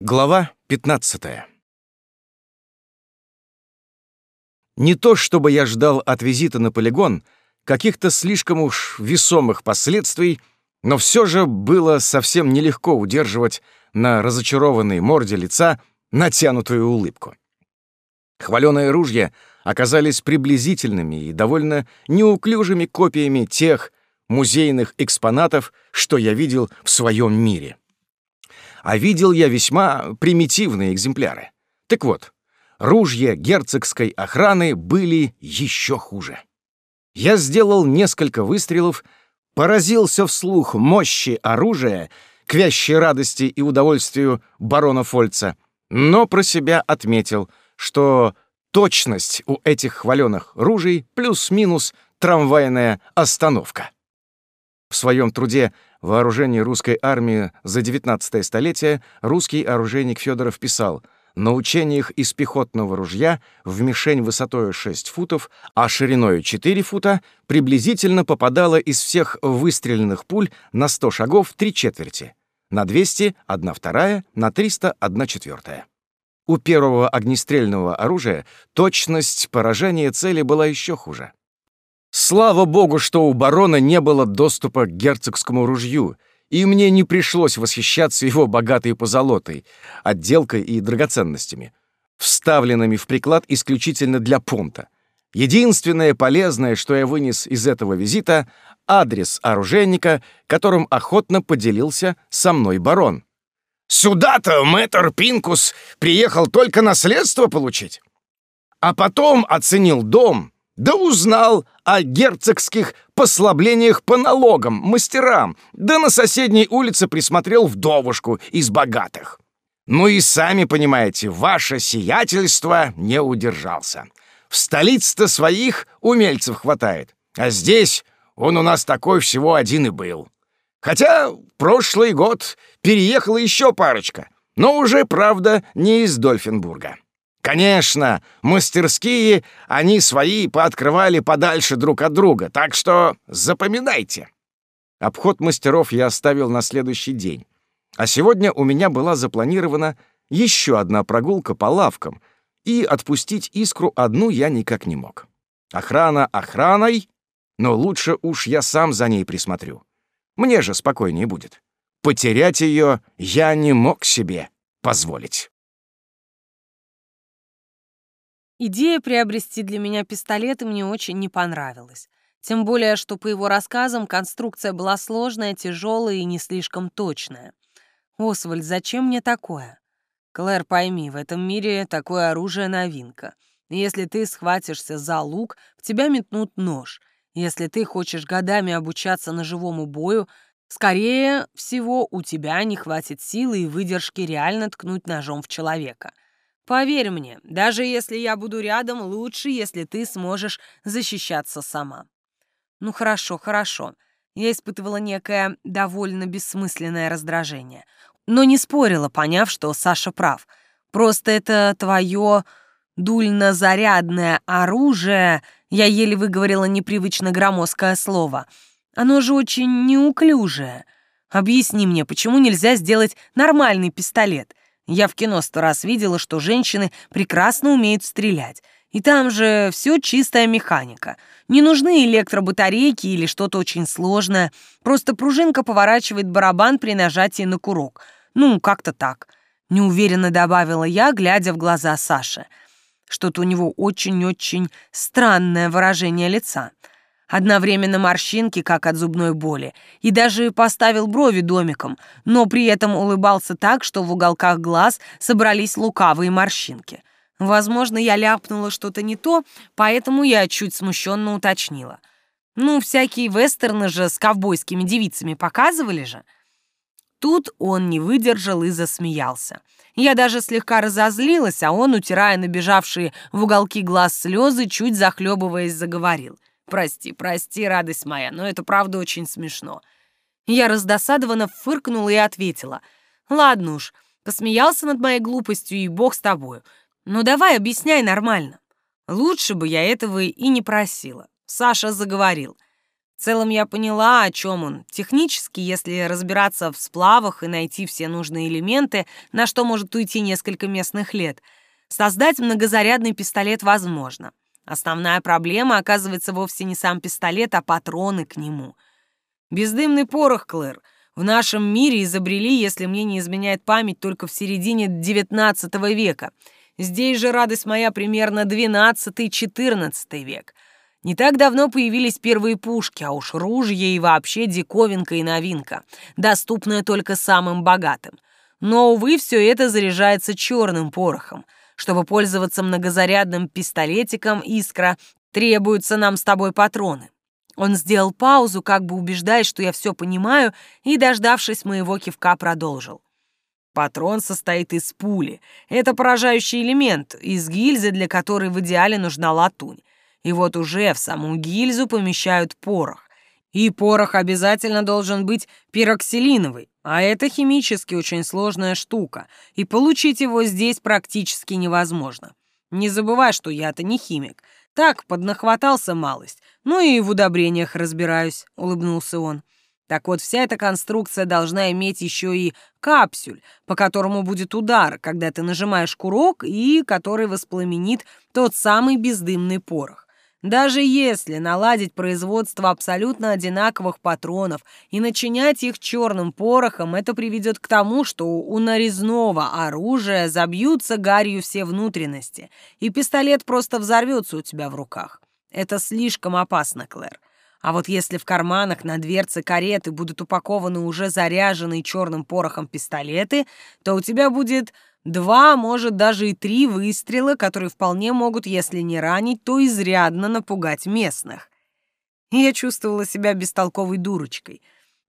Глава 15 Не то чтобы я ждал от визита на полигон каких-то слишком уж весомых последствий, но все же было совсем нелегко удерживать на разочарованной морде лица натянутую улыбку. Хваленые ружья оказались приблизительными и довольно неуклюжими копиями тех музейных экспонатов, что я видел в своем мире а видел я весьма примитивные экземпляры. Так вот, ружья герцогской охраны были еще хуже. Я сделал несколько выстрелов, поразился вслух мощи оружия, к вящей радости и удовольствию барона Фольца, но про себя отметил, что точность у этих хваленых ружей плюс-минус трамвайная остановка. В своем труде вооружение русской армии за 19 столетие русский оружейник Федоров писал «На учениях из пехотного ружья в мишень высотой 6 футов, а шириной 4 фута приблизительно попадало из всех выстреленных пуль на 100 шагов три четверти, на 200 — одна вторая, на 300 — одна четвертая». У первого огнестрельного оружия точность поражения цели была еще хуже. Слава богу, что у барона не было доступа к герцогскому ружью, и мне не пришлось восхищаться его богатой позолотой, отделкой и драгоценностями, вставленными в приклад исключительно для понта. Единственное полезное, что я вынес из этого визита — адрес оружейника, которым охотно поделился со мной барон. «Сюда-то мэтр Пинкус приехал только наследство получить, а потом оценил дом» Да узнал о герцогских послаблениях по налогам, мастерам, да на соседней улице присмотрел вдовушку из богатых. Ну и сами понимаете, ваше сиятельство не удержался. В столице-то своих умельцев хватает, а здесь он у нас такой всего один и был. Хотя прошлый год переехала еще парочка, но уже, правда, не из Дольфенбурга. Конечно, мастерские они свои пооткрывали подальше друг от друга, так что запоминайте. Обход мастеров я оставил на следующий день. А сегодня у меня была запланирована еще одна прогулка по лавкам, и отпустить искру одну я никак не мог. Охрана охраной, но лучше уж я сам за ней присмотрю. Мне же спокойнее будет. Потерять ее я не мог себе позволить. Идея приобрести для меня пистолеты мне очень не понравилась. Тем более, что по его рассказам конструкция была сложная, тяжелая и не слишком точная. «Освальд, зачем мне такое?» «Клэр, пойми, в этом мире такое оружие новинка. Если ты схватишься за лук, в тебя метнут нож. Если ты хочешь годами обучаться ножевому бою, скорее всего, у тебя не хватит силы и выдержки реально ткнуть ножом в человека». Поверь мне, даже если я буду рядом, лучше, если ты сможешь защищаться сама. Ну хорошо, хорошо. Я испытывала некое довольно бессмысленное раздражение, но не спорила, поняв, что Саша прав. Просто это твое дульно-зарядное оружие, я еле выговорила непривычно громоздкое слово, оно же очень неуклюжее. Объясни мне, почему нельзя сделать нормальный пистолет? Я в кино сто раз видела, что женщины прекрасно умеют стрелять. И там же все чистая механика. Не нужны электробатарейки или что-то очень сложное. Просто пружинка поворачивает барабан при нажатии на курок. Ну, как-то так. Неуверенно добавила я, глядя в глаза Саши. Что-то у него очень-очень странное выражение лица одновременно морщинки, как от зубной боли, и даже поставил брови домиком, но при этом улыбался так, что в уголках глаз собрались лукавые морщинки. Возможно, я ляпнула что-то не то, поэтому я чуть смущенно уточнила. Ну, всякие вестерны же с ковбойскими девицами показывали же. Тут он не выдержал и засмеялся. Я даже слегка разозлилась, а он, утирая набежавшие в уголки глаз слезы, чуть захлебываясь, заговорил. Прости, прости, радость моя, но это правда очень смешно. Я раздосадованно фыркнула и ответила. Ладно уж, посмеялся над моей глупостью, и бог с тобою. Но давай объясняй нормально. Лучше бы я этого и не просила. Саша заговорил. В целом я поняла, о чем он. Технически, если разбираться в сплавах и найти все нужные элементы, на что может уйти несколько местных лет, создать многозарядный пистолет возможно. Основная проблема оказывается вовсе не сам пистолет, а патроны к нему. Бездымный порох, Клэр, в нашем мире изобрели, если мне не изменяет память, только в середине XIX века. Здесь же радость моя примерно XII-XIV век — не так давно появились первые пушки, а уж ружья и вообще диковинка и новинка, доступная только самым богатым. Но, увы, все это заряжается черным порохом. Чтобы пользоваться многозарядным пистолетиком «Искра», требуются нам с тобой патроны. Он сделал паузу, как бы убеждаясь, что я все понимаю, и, дождавшись моего кивка, продолжил. Патрон состоит из пули. Это поражающий элемент, из гильзы, для которой в идеале нужна латунь. И вот уже в саму гильзу помещают порох. И порох обязательно должен быть пироксилиновый, а это химически очень сложная штука, и получить его здесь практически невозможно. Не забывай, что я-то не химик. Так, поднахватался малость. Ну и в удобрениях разбираюсь, улыбнулся он. Так вот, вся эта конструкция должна иметь еще и капсюль, по которому будет удар, когда ты нажимаешь курок, и который воспламенит тот самый бездымный порох. Даже если наладить производство абсолютно одинаковых патронов и начинять их черным порохом, это приведет к тому, что у нарезного оружия забьются гарью все внутренности, и пистолет просто взорвется у тебя в руках. Это слишком опасно, Клэр. А вот если в карманах на дверце кареты будут упакованы уже заряженные черным порохом пистолеты, то у тебя будет Два, может, даже и три выстрела, которые вполне могут, если не ранить, то изрядно напугать местных. Я чувствовала себя бестолковой дурочкой.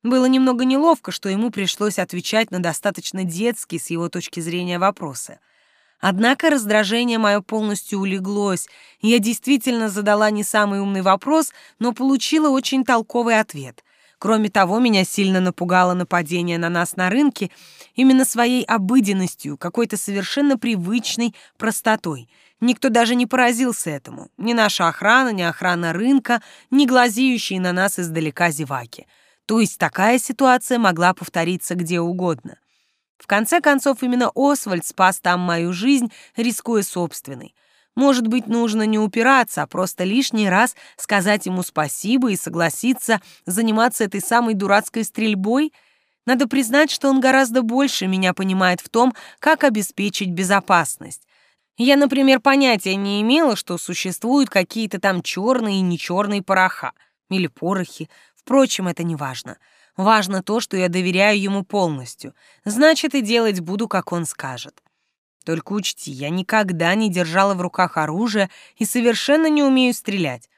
Было немного неловко, что ему пришлось отвечать на достаточно детский с его точки зрения вопросы. Однако раздражение мое полностью улеглось, я действительно задала не самый умный вопрос, но получила очень толковый ответ. Кроме того, меня сильно напугало нападение на нас на рынке именно своей обыденностью, какой-то совершенно привычной простотой. Никто даже не поразился этому. Ни наша охрана, ни охрана рынка, ни глазеющие на нас издалека зеваки. То есть такая ситуация могла повториться где угодно. В конце концов, именно Освальд спас там мою жизнь, рискуя собственной. Может быть, нужно не упираться, а просто лишний раз сказать ему спасибо и согласиться заниматься этой самой дурацкой стрельбой? Надо признать, что он гораздо больше меня понимает в том, как обеспечить безопасность. Я, например, понятия не имела, что существуют какие-то там черные и нечерные пороха или порохи. Впрочем, это не важно. Важно то, что я доверяю ему полностью. Значит, и делать буду, как он скажет. Только учти, я никогда не держала в руках оружие и совершенно не умею стрелять.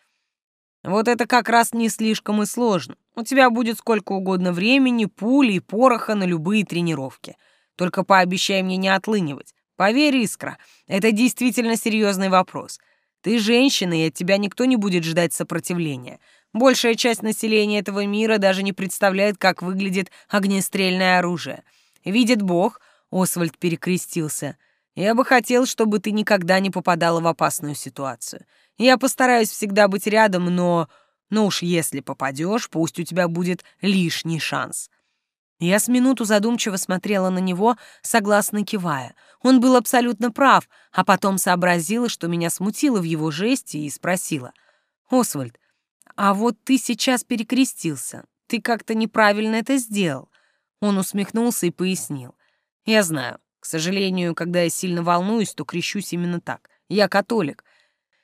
Вот это как раз не слишком и сложно. У тебя будет сколько угодно времени, пули и пороха на любые тренировки. Только пообещай мне не отлынивать. Поверь, Искра, это действительно серьезный вопрос. Ты женщина, и от тебя никто не будет ждать сопротивления. Большая часть населения этого мира даже не представляет, как выглядит огнестрельное оружие. Видит Бог, Освальд перекрестился — я бы хотел, чтобы ты никогда не попадала в опасную ситуацию. Я постараюсь всегда быть рядом, но... Ну уж если попадешь, пусть у тебя будет лишний шанс». Я с минуту задумчиво смотрела на него, согласно кивая. Он был абсолютно прав, а потом сообразила, что меня смутило в его жесте, и спросила. «Освальд, а вот ты сейчас перекрестился. Ты как-то неправильно это сделал». Он усмехнулся и пояснил. «Я знаю. К сожалению, когда я сильно волнуюсь, то крещусь именно так. Я католик.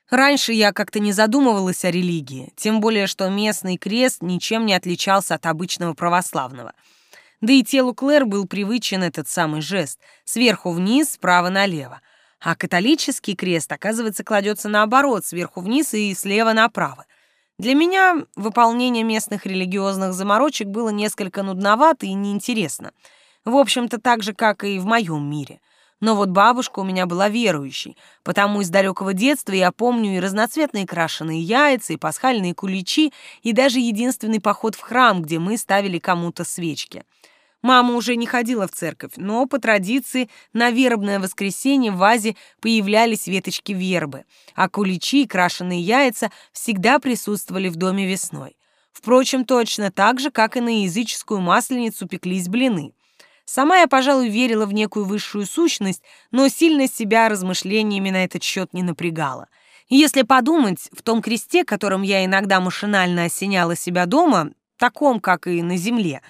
Раньше я как-то не задумывалась о религии, тем более, что местный крест ничем не отличался от обычного православного. Да и телу Клэр был привычен этот самый жест — сверху вниз, справа налево. А католический крест, оказывается, кладется наоборот, сверху вниз и слева направо. Для меня выполнение местных религиозных заморочек было несколько нудновато и неинтересно — в общем-то, так же, как и в моем мире. Но вот бабушка у меня была верующей, потому из далекого детства я помню и разноцветные крашеные яйца, и пасхальные куличи, и даже единственный поход в храм, где мы ставили кому-то свечки. Мама уже не ходила в церковь, но по традиции на вербное воскресенье в вазе появлялись веточки вербы, а куличи и крашеные яйца всегда присутствовали в доме весной. Впрочем, точно так же, как и на языческую масленицу пеклись блины. Сама я, пожалуй, верила в некую высшую сущность, но сильно себя размышлениями на этот счет не напрягала. если подумать, в том кресте, которым я иногда машинально осеняла себя дома, таком, как и на земле,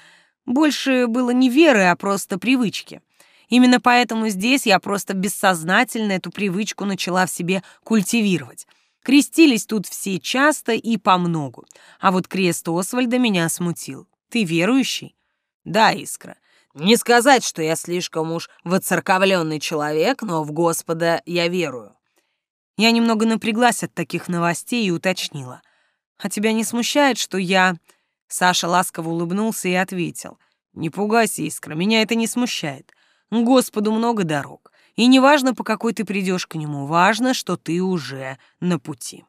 больше было не веры, а просто привычки. Именно поэтому здесь я просто бессознательно эту привычку начала в себе культивировать. Крестились тут все часто и помногу. А вот крест Освальда меня смутил. Ты верующий? Да, Искра. Не сказать, что я слишком уж воцерковленный человек, но в Господа я верую. Я немного напряглась от таких новостей и уточнила. А тебя не смущает, что я... Саша ласково улыбнулся и ответил. «Не пугайся, Искра, меня это не смущает. Господу много дорог, и не важно, по какой ты придешь к нему, важно, что ты уже на пути».